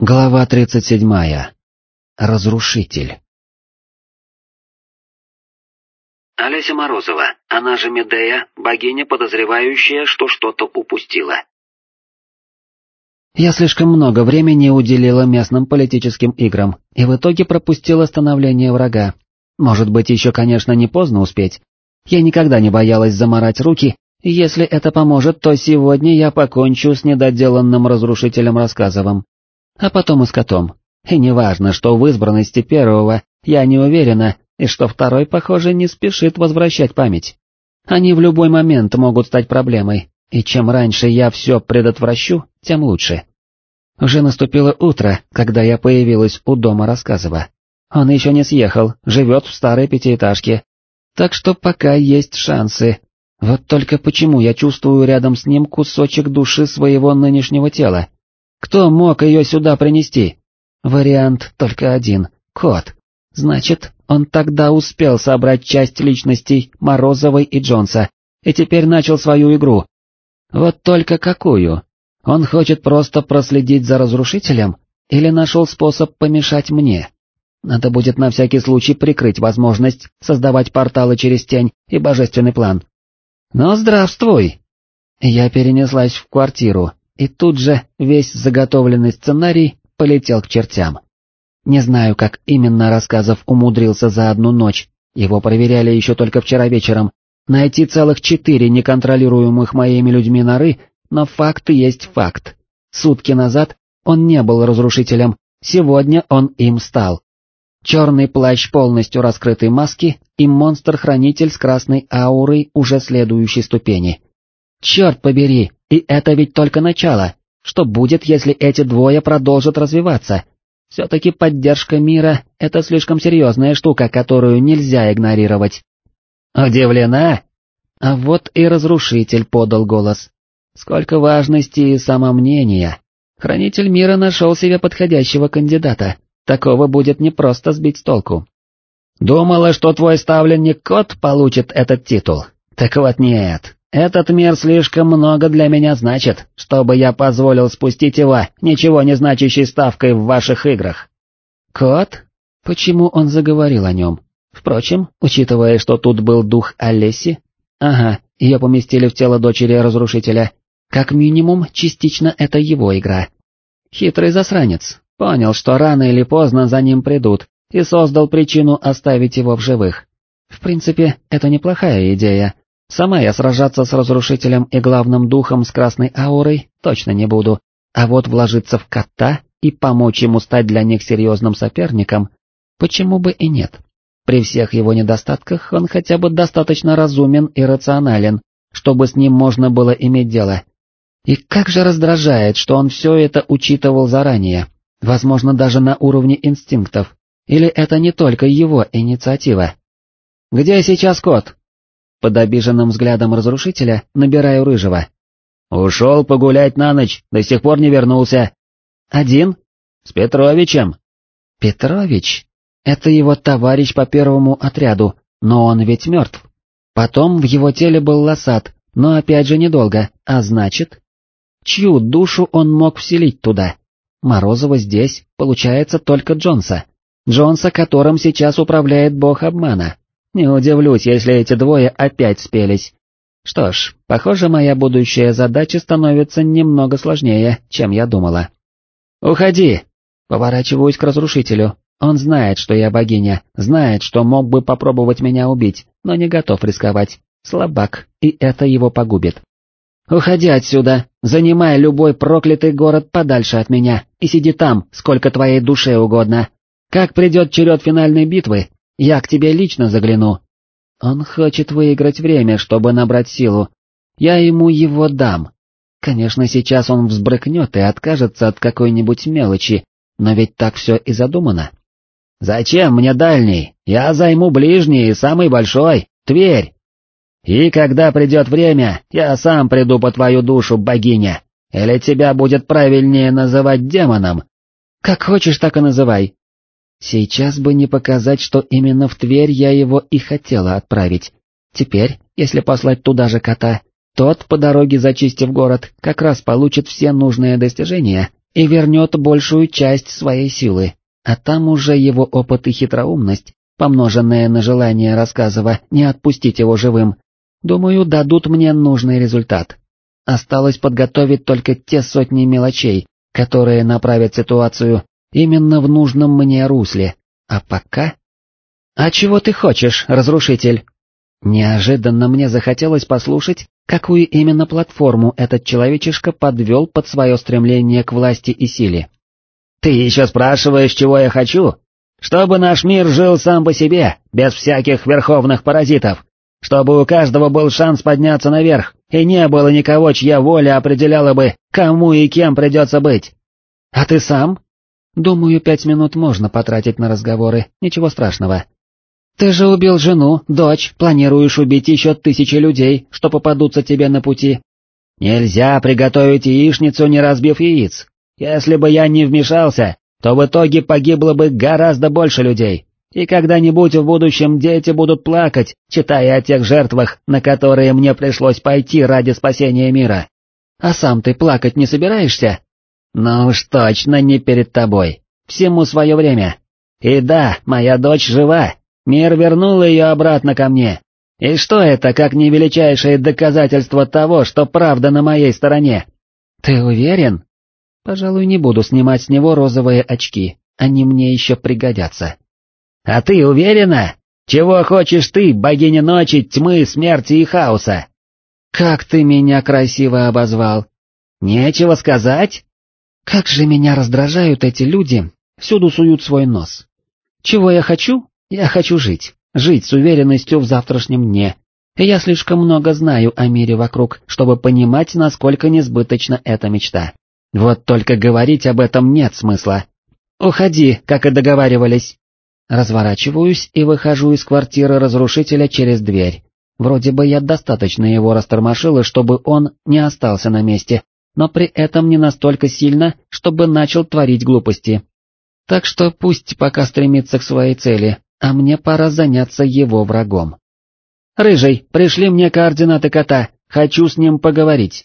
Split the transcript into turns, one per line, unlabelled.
Глава 37. Разрушитель.
Олеся Морозова, она же Медея, богиня, подозревающая, что что-то упустила.
Я слишком много времени уделила местным политическим играм, и в итоге пропустила становление врага. Может быть, еще, конечно, не поздно успеть. Я никогда не боялась заморать руки, и если это поможет, то сегодня я покончу с недоделанным разрушителем Рассказовым а потом и с котом. И неважно, что в избранности первого я не уверена, и что второй, похоже, не спешит возвращать память. Они в любой момент могут стать проблемой, и чем раньше я все предотвращу, тем лучше. Уже наступило утро, когда я появилась у дома Рассказова. Он еще не съехал, живет в старой пятиэтажке. Так что пока есть шансы. Вот только почему я чувствую рядом с ним кусочек души своего нынешнего тела, кто мог ее сюда принести? Вариант только один — кот. Значит, он тогда успел собрать часть личностей Морозовой и Джонса, и теперь начал свою игру. Вот только какую? Он хочет просто проследить за разрушителем или нашел способ помешать мне? Надо будет на всякий случай прикрыть возможность создавать порталы через тень и божественный план. Но здравствуй! Я перенеслась в квартиру, и тут же весь заготовленный сценарий полетел к чертям. Не знаю, как именно рассказов умудрился за одну ночь, его проверяли еще только вчера вечером, найти целых четыре неконтролируемых моими людьми норы, но факт есть факт. Сутки назад он не был разрушителем, сегодня он им стал. Черный плащ полностью раскрытой маски и монстр-хранитель с красной аурой уже следующей ступени. Черт побери, и это ведь только начало. Что будет, если эти двое продолжат развиваться? Все-таки поддержка мира — это слишком серьезная штука, которую нельзя игнорировать. Удивлена? А вот и разрушитель подал голос. Сколько важности и самомнения. Хранитель мира нашел себе подходящего кандидата. Такого будет непросто сбить с толку. Думала, что твой ставленник Кот получит этот титул. Так вот нет, этот мир слишком много для меня значит, чтобы я позволил спустить его ничего не значащей ставкой в ваших играх. Кот? Почему он заговорил о нем? Впрочем, учитывая, что тут был дух Олеси, ага, ее поместили в тело дочери разрушителя, как минимум, частично это его игра. Хитрый засранец, понял, что рано или поздно за ним придут, и создал причину оставить его в живых. В принципе, это неплохая идея, Сама я сражаться с разрушителем и главным духом с красной аурой точно не буду, а вот вложиться в кота и помочь ему стать для них серьезным соперником, почему бы и нет. При всех его недостатках он хотя бы достаточно разумен и рационален, чтобы с ним можно было иметь дело. И как же раздражает, что он все это учитывал заранее, возможно даже на уровне инстинктов, или это не только его инициатива. «Где сейчас кот?» Под обиженным взглядом разрушителя набираю рыжего. «Ушел погулять на ночь, до сих пор не вернулся». «Один?» «С Петровичем». «Петрович? Это его товарищ по первому отряду, но он ведь мертв. Потом в его теле был лосат, но опять же недолго, а значит...» Чью душу он мог вселить туда? Морозова здесь, получается, только Джонса. Джонса, которым сейчас управляет бог обмана. Не удивлюсь, если эти двое опять спелись. Что ж, похоже, моя будущая задача становится немного сложнее, чем я думала. «Уходи!» Поворачиваюсь к разрушителю. Он знает, что я богиня, знает, что мог бы попробовать меня убить, но не готов рисковать. Слабак, и это его погубит. «Уходи отсюда, занимай любой проклятый город подальше от меня, и сиди там, сколько твоей душе угодно. Как придет черед финальной битвы, я к тебе лично загляну. Он хочет выиграть время, чтобы набрать силу. Я ему его дам. Конечно, сейчас он взбрыкнет и откажется от какой-нибудь мелочи, но ведь так все и задумано. «Зачем мне дальний? Я займу ближний и самый большой, Тверь. И когда придет время, я сам приду по твою душу, богиня. Или тебя будет правильнее называть демоном?» «Как хочешь, так и называй. Сейчас бы не показать, что именно в Тверь я его и хотела отправить. Теперь, если послать туда же кота, тот, по дороге зачистив город, как раз получит все нужные достижения и вернет большую часть своей силы, а там уже его опыт и хитроумность, помноженные на желание рассказова не отпустить его живым, думаю, дадут мне нужный результат. Осталось подготовить только те сотни мелочей, которые направят ситуацию именно в нужном мне русле, а пока... «А чего ты хочешь, разрушитель?» Неожиданно мне захотелось послушать, какую именно платформу этот человечишка подвел под свое стремление к власти и силе.
«Ты еще спрашиваешь, чего я хочу? Чтобы наш мир жил сам по себе, без всяких верховных паразитов, чтобы у каждого был шанс подняться наверх, и не было никого, чья воля определяла бы, кому и кем придется быть. А ты сам? Думаю, пять минут можно потратить на разговоры, ничего страшного. Ты же убил жену, дочь, планируешь убить еще тысячи людей, что попадутся тебе на пути. Нельзя приготовить яичницу, не разбив яиц. Если бы я не вмешался, то в итоге погибло бы гораздо больше людей. И когда-нибудь в будущем дети будут плакать, читая о тех жертвах, на которые мне пришлось пойти ради спасения мира. А сам ты плакать не собираешься? Ну уж точно не перед тобой. Всему свое время. И да, моя дочь жива, Мир вернул ее обратно ко мне. И что это, как не величайшее доказательство того, что правда на моей стороне? Ты уверен? Пожалуй, не буду снимать с него розовые очки, они мне еще пригодятся. А ты уверена? Чего хочешь ты, богиня ночи, тьмы, смерти и хаоса? Как ты меня красиво обозвал. Нечего сказать? Как же меня раздражают эти люди, всюду суют свой нос. Чего я хочу? Я хочу жить, жить с уверенностью в завтрашнем дне, и я слишком много знаю о мире вокруг, чтобы понимать, насколько несбыточна эта мечта. Вот только говорить об этом нет смысла. Уходи, как и договаривались. Разворачиваюсь и выхожу из квартиры разрушителя через дверь. Вроде бы я достаточно его растормошила, чтобы он не остался на месте, но при этом не настолько сильно, чтобы начал творить глупости. Так что пусть пока стремится к своей цели, а мне пора заняться его врагом. «Рыжий, пришли мне координаты кота, хочу с ним поговорить».